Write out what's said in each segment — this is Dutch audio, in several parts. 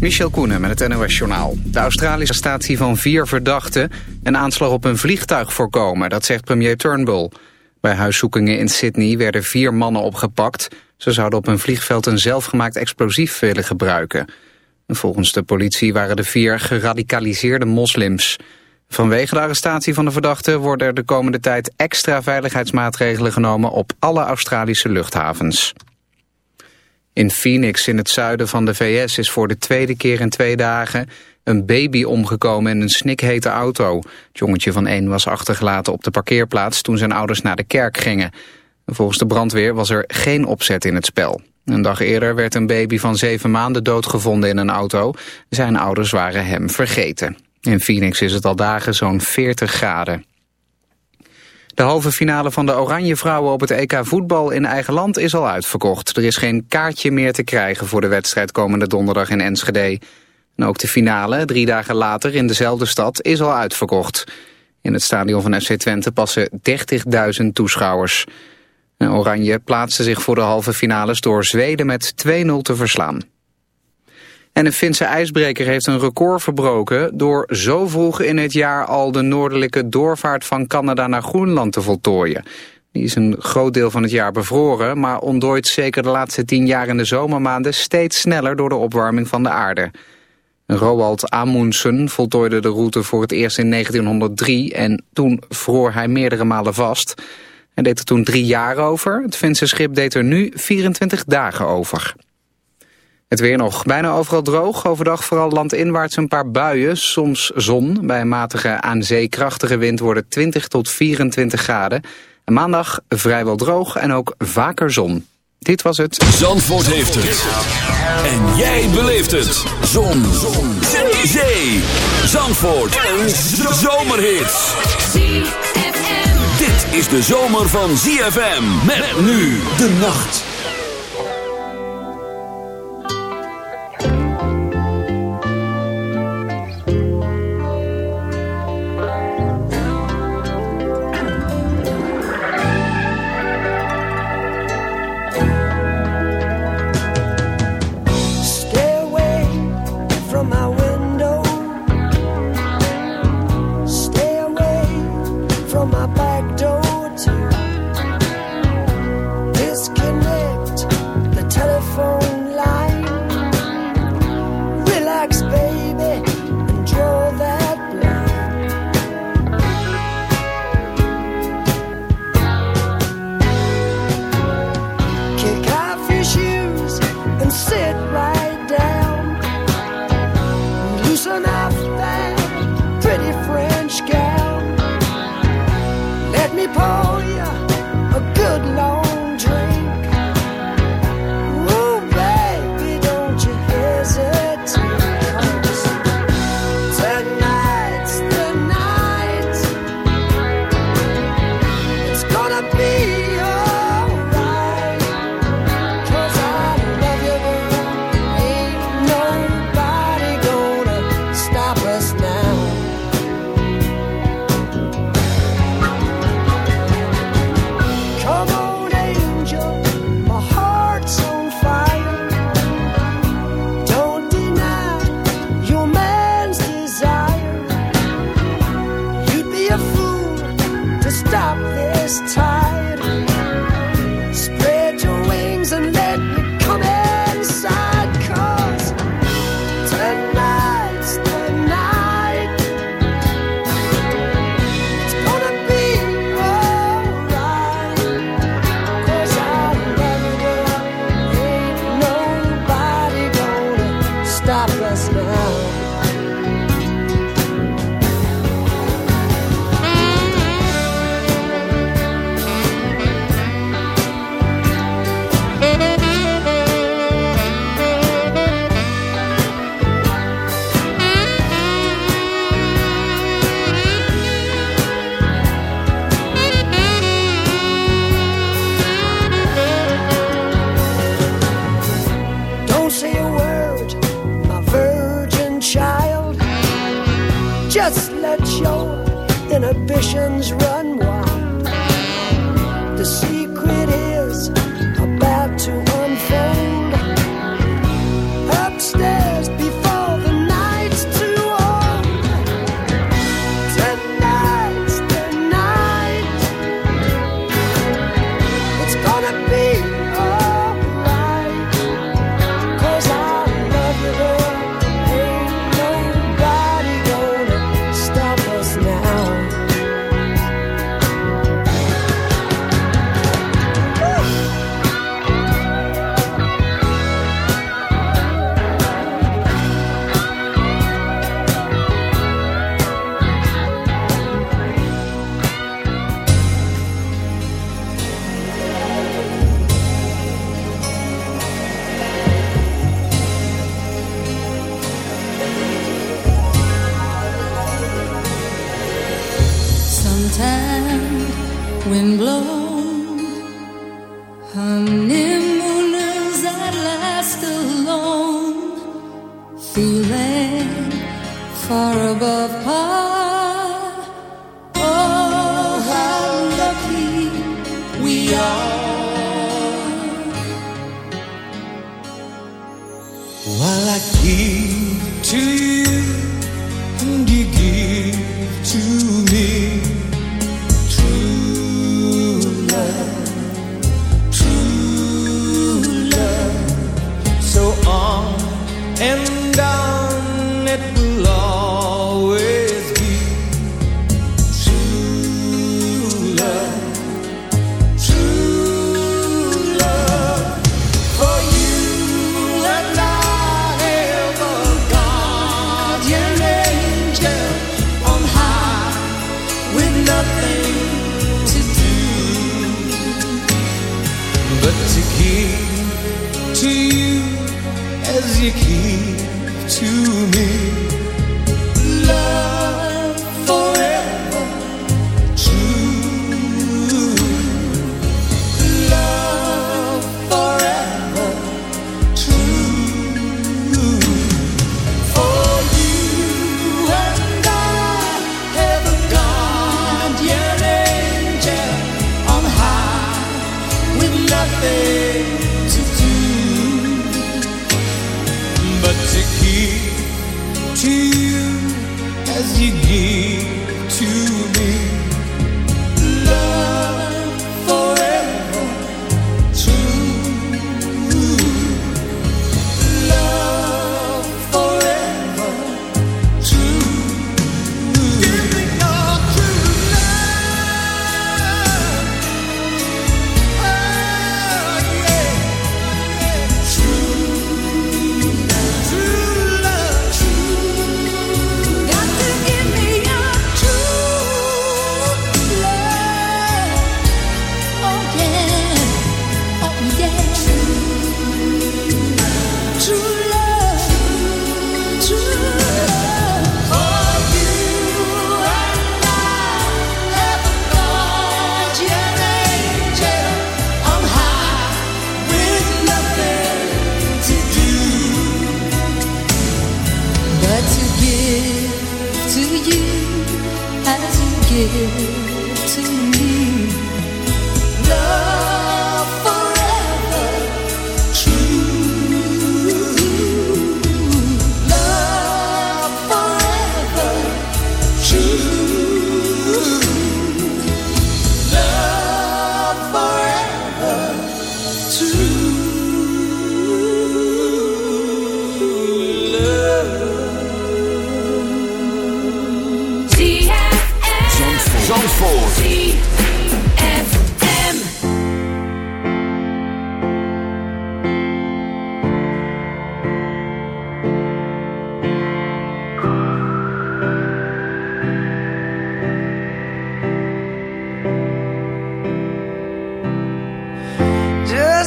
Michel Koenen met het NOS-journaal. De Australische staat van vier verdachten een aanslag op een vliegtuig voorkomen. Dat zegt premier Turnbull. Bij huiszoekingen in Sydney werden vier mannen opgepakt. Ze zouden op een vliegveld een zelfgemaakt explosief willen gebruiken. Volgens de politie waren de vier geradicaliseerde moslims. Vanwege de arrestatie van de verdachten worden er de komende tijd extra veiligheidsmaatregelen genomen op alle Australische luchthavens. In Phoenix in het zuiden van de VS is voor de tweede keer in twee dagen een baby omgekomen in een snikhete auto. Het jongetje van één was achtergelaten op de parkeerplaats toen zijn ouders naar de kerk gingen. Volgens de brandweer was er geen opzet in het spel. Een dag eerder werd een baby van zeven maanden doodgevonden in een auto. Zijn ouders waren hem vergeten. In Phoenix is het al dagen zo'n 40 graden. De halve finale van de Oranje Vrouwen op het EK voetbal in eigen land is al uitverkocht. Er is geen kaartje meer te krijgen voor de wedstrijd komende donderdag in Enschede. En ook de finale, drie dagen later in dezelfde stad, is al uitverkocht. In het stadion van FC Twente passen 30.000 toeschouwers. Oranje plaatste zich voor de halve finales door Zweden met 2-0 te verslaan. En een Finse ijsbreker heeft een record verbroken... door zo vroeg in het jaar al de noordelijke doorvaart van Canada naar Groenland te voltooien. Die is een groot deel van het jaar bevroren... maar ontdooit zeker de laatste tien jaar in de zomermaanden... steeds sneller door de opwarming van de aarde. Roald Amundsen voltooide de route voor het eerst in 1903... en toen vroor hij meerdere malen vast... Hij deed er toen drie jaar over. Het Finse schip deed er nu 24 dagen over. Het weer nog bijna overal droog. Overdag vooral landinwaarts een paar buien, soms zon. Bij een matige aan zee krachtige wind worden 20 tot 24 graden. En maandag vrijwel droog en ook vaker zon. Dit was het. Zandvoort heeft het. En jij beleeft het. Zon. zon. Zee. Zandvoort. Een zomerhit. Dit is de zomer van ZFM. Met nu de nacht.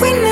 we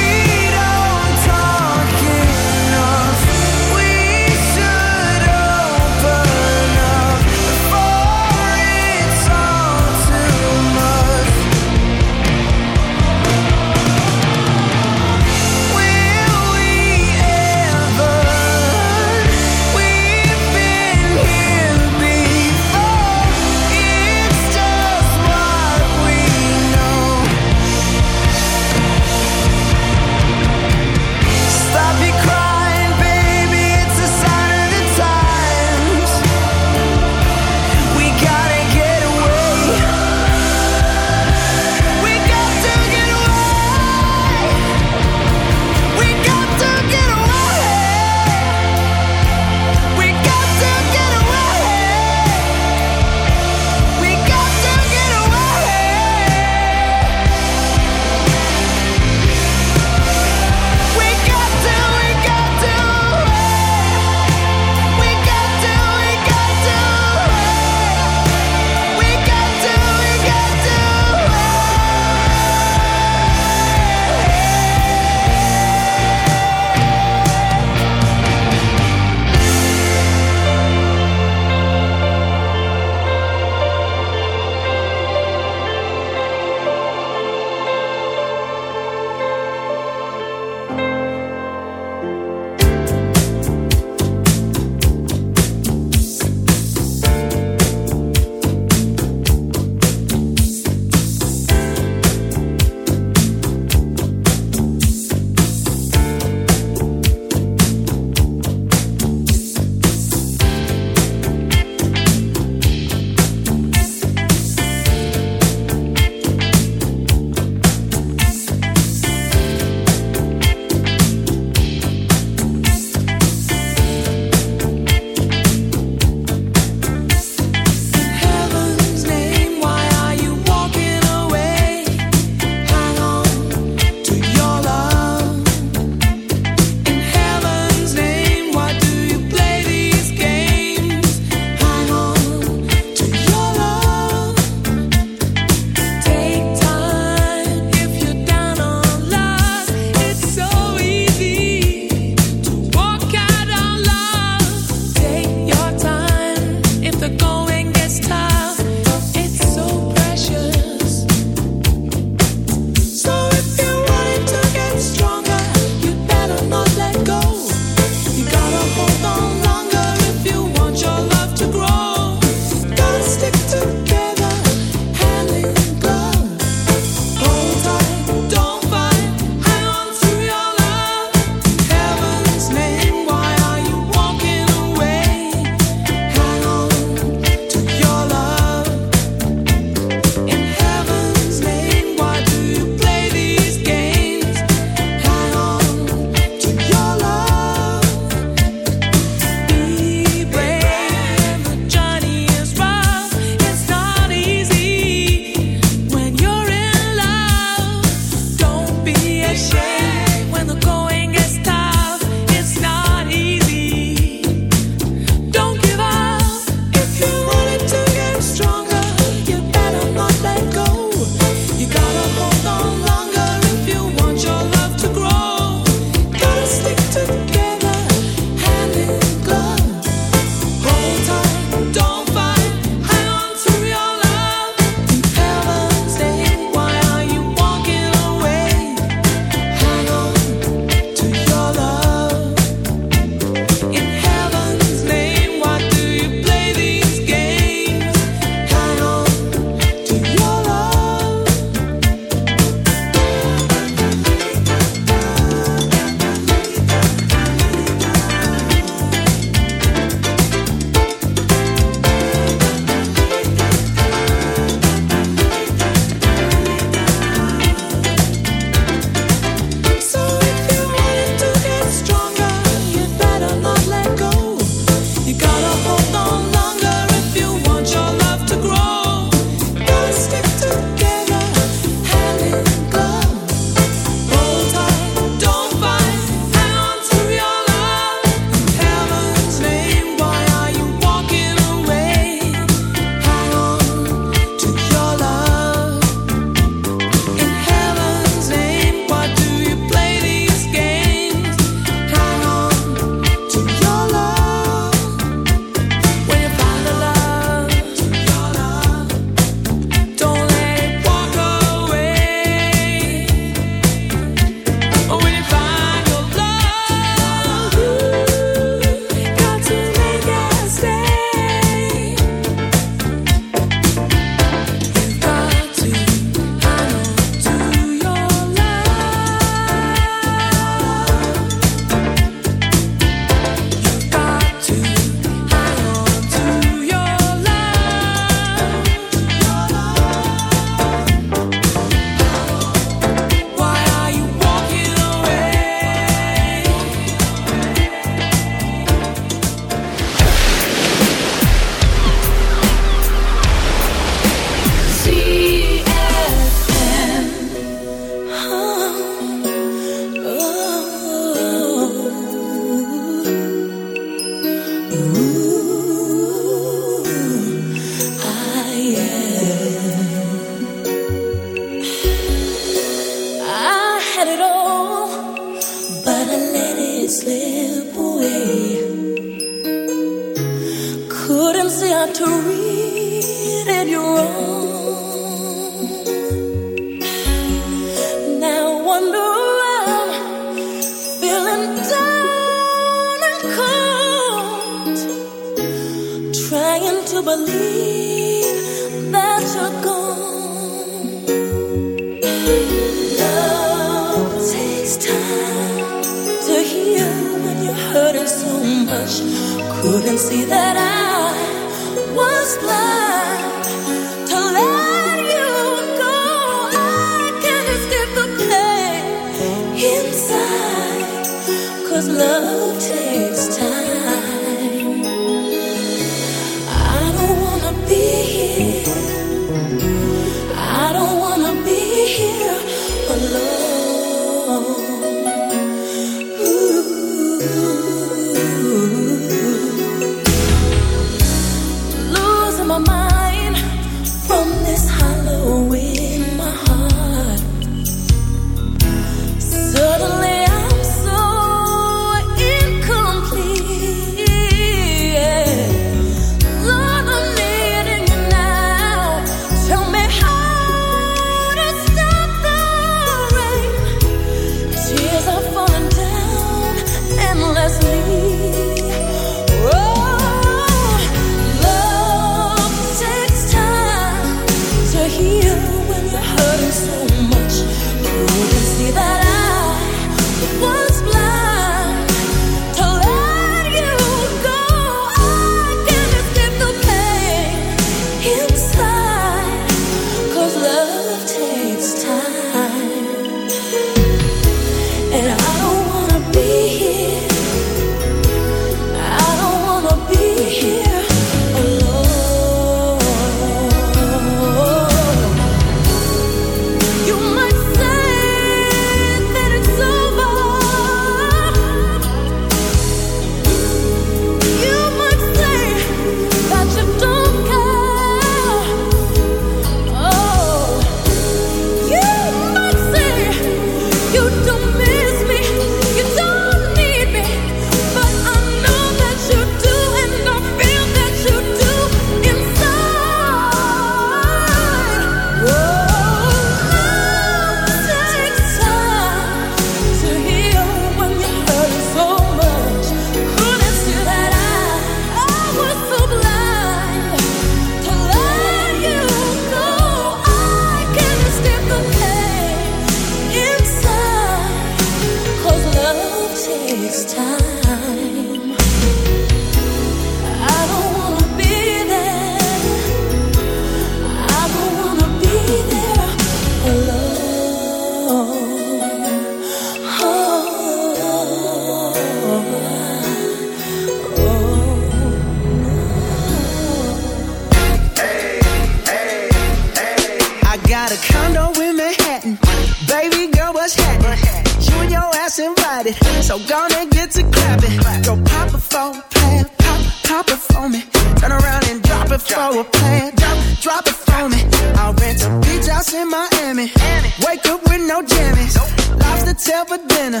for dinner.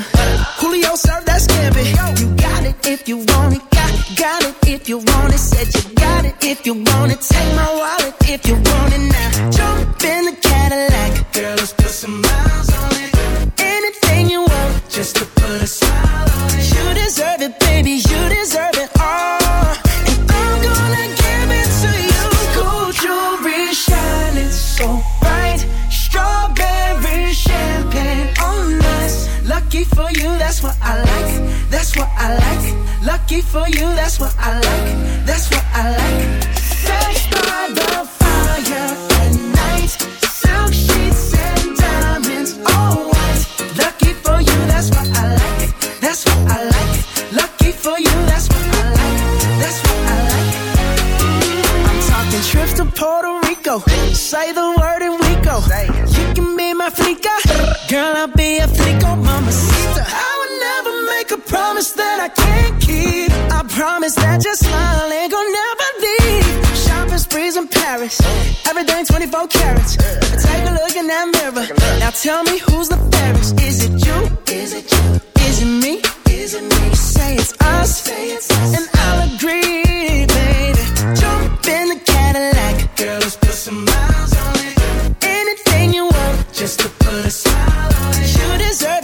Julio served that scampi. You got it if you want it. Got, got it if you want it mirror. Now tell me who's the fairest? Is it you? Is it you? Is it me? Is it me? You say it's us, and I'll agree, baby. Jump in the Cadillac, girl, let's put some miles on it. Anything you want, just to put a smile on it. You deserve.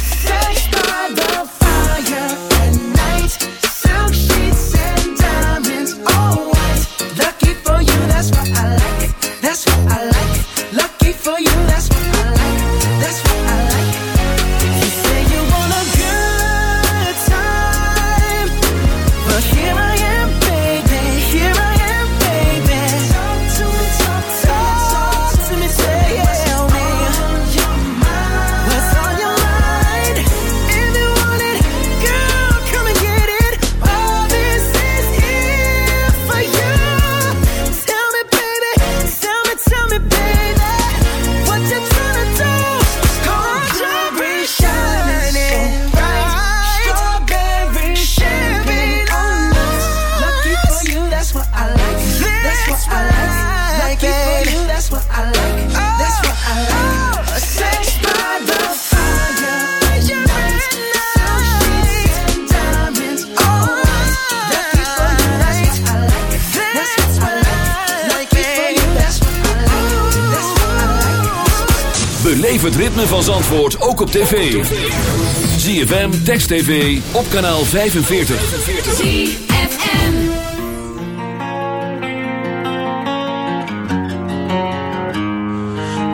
Ook op tv. ZFM, Text TV, op kanaal 45. ZFM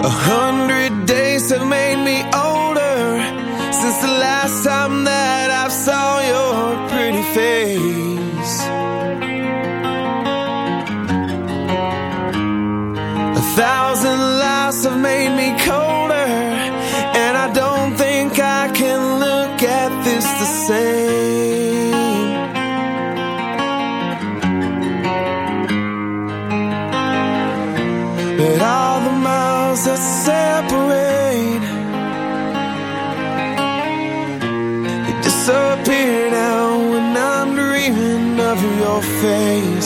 A hundred days have made me older Since the last time that I saw your pretty face A thousand lives have made same. But all the miles that separate, they disappear now when I'm dreaming of your face.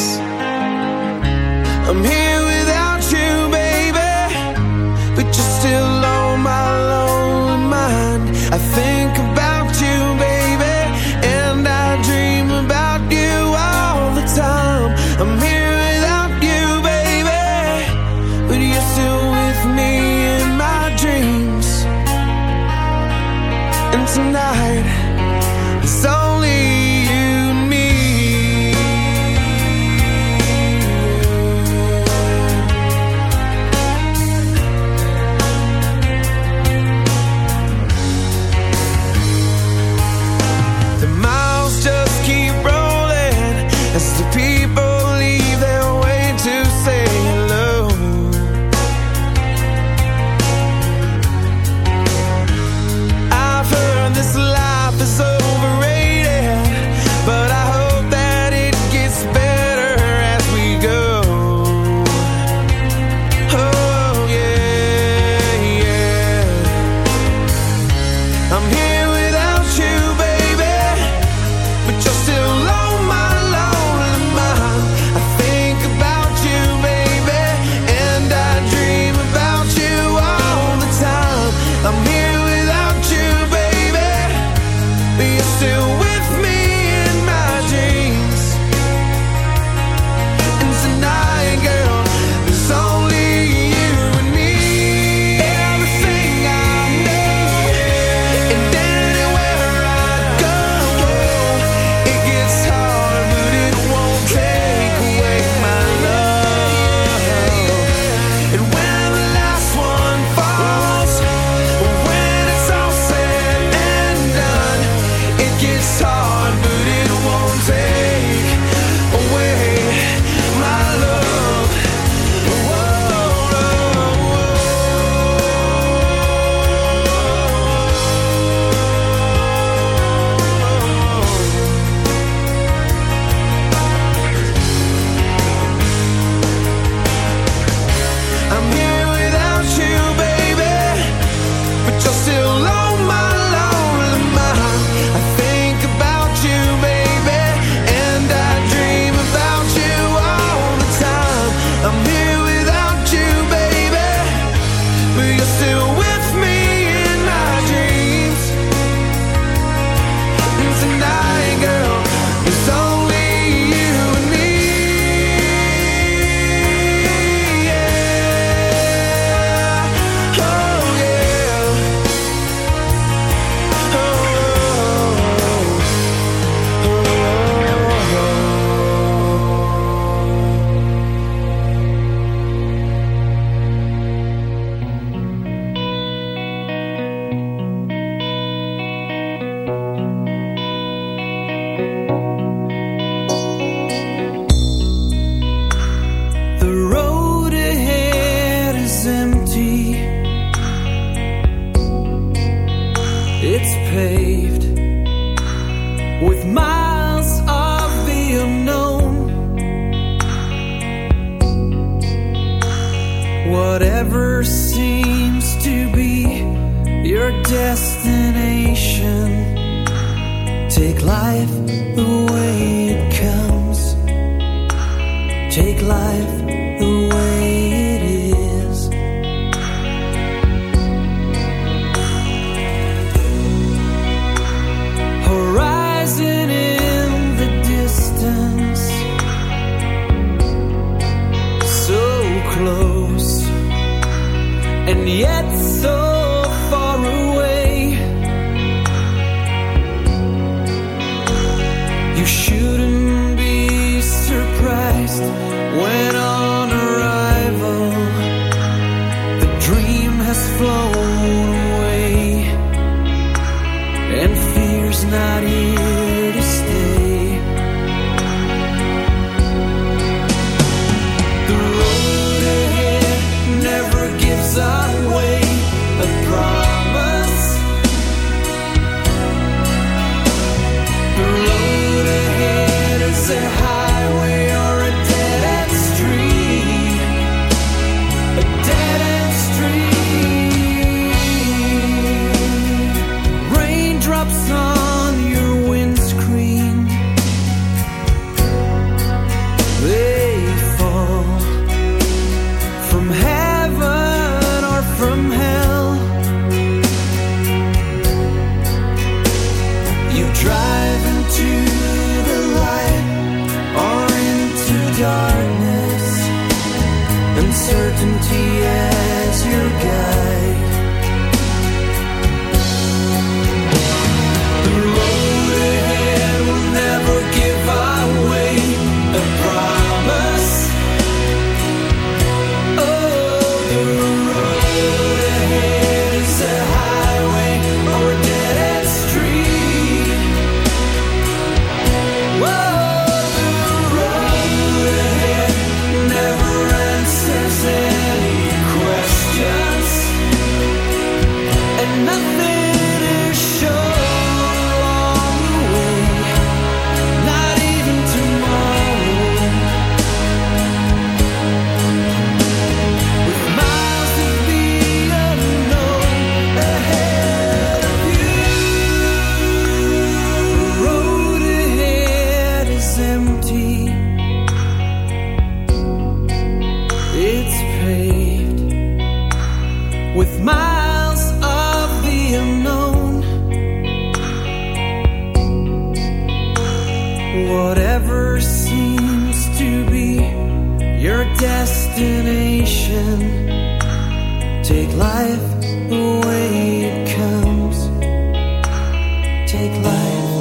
take life.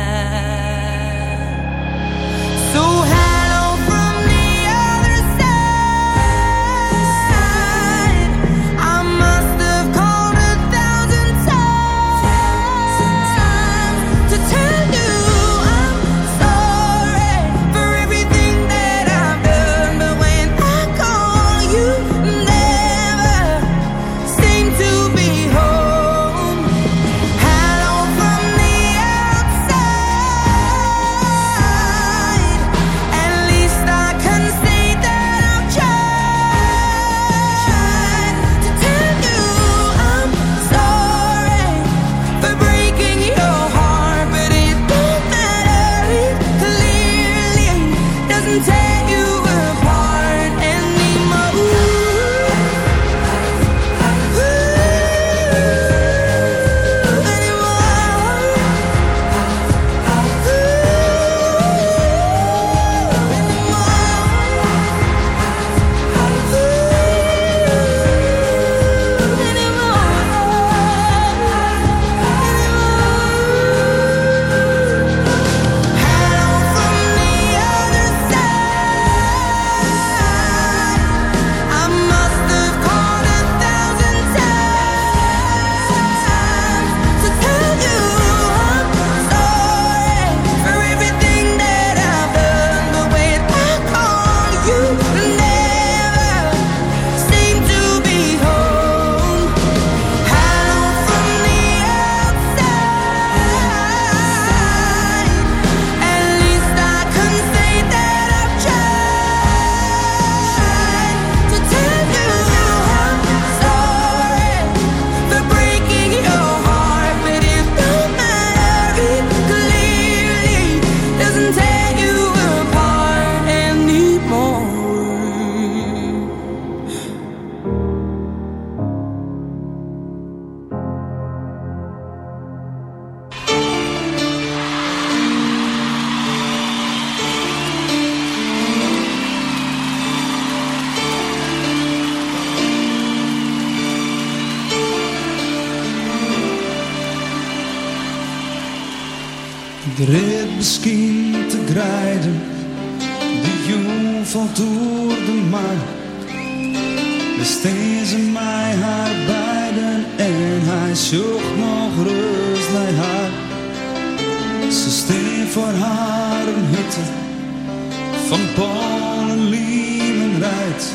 Van Polen, Liemen rijdt.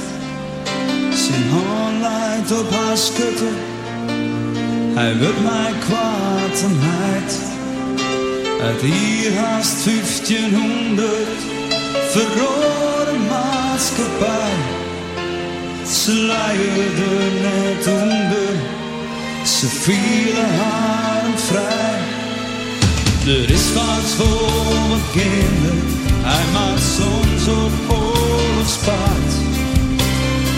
Zijn hand leidt op haar schutte, hij wil mij kwaad en heid. Uit hier haast 1500 verrode maatschappij. Ze leiden net onder, ze vielen haar vrij. Er is wat voor mijn kinderen, hij maakt soms op oorlogspaard.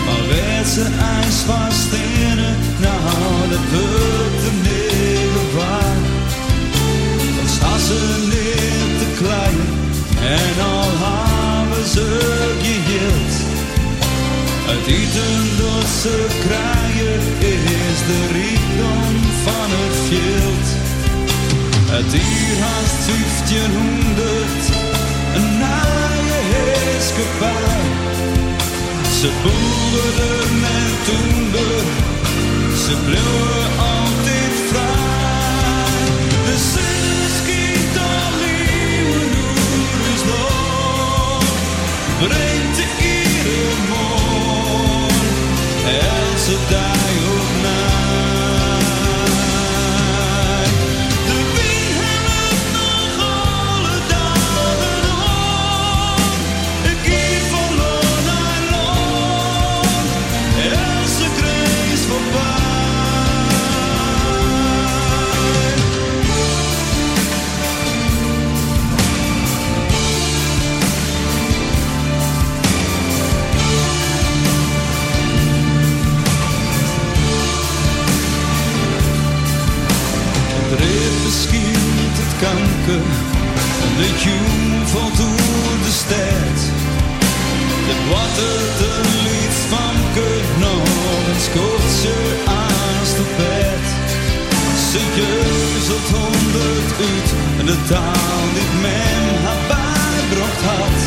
Maar werd ze ijs vast in het, nou dat wordt hem niet waar. Dan staan ze niet te klein en al hebben ze geheeld. Het eten dat ze krijgen is de rijkdom van het veld. Het hier haast 1500, een naaie heerskepaar. Ze boeren en toender, ze bleven altijd vrij. De al nieuwe is nog, brengt Het reed misschien het kanker en de jong valt door de stad. De water de lied van kut nog een skotse aan de bed. Ze jeuzelt honderd uit en de taal die men haar bijbracht had.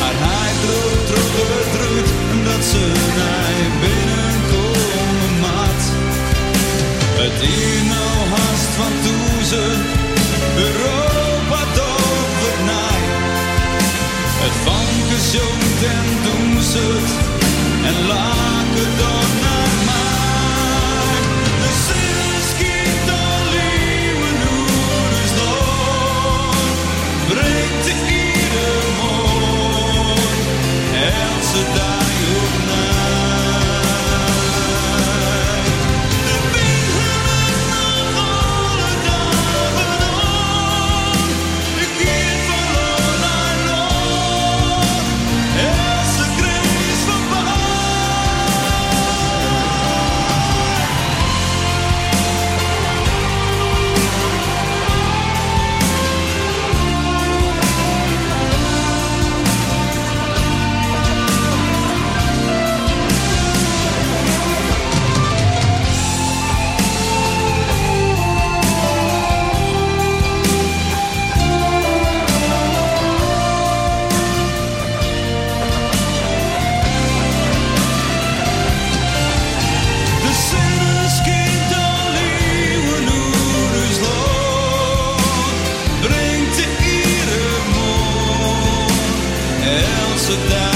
Maar hij droeg terug het dat ze naar binnenkomen mat. Het van Europa so that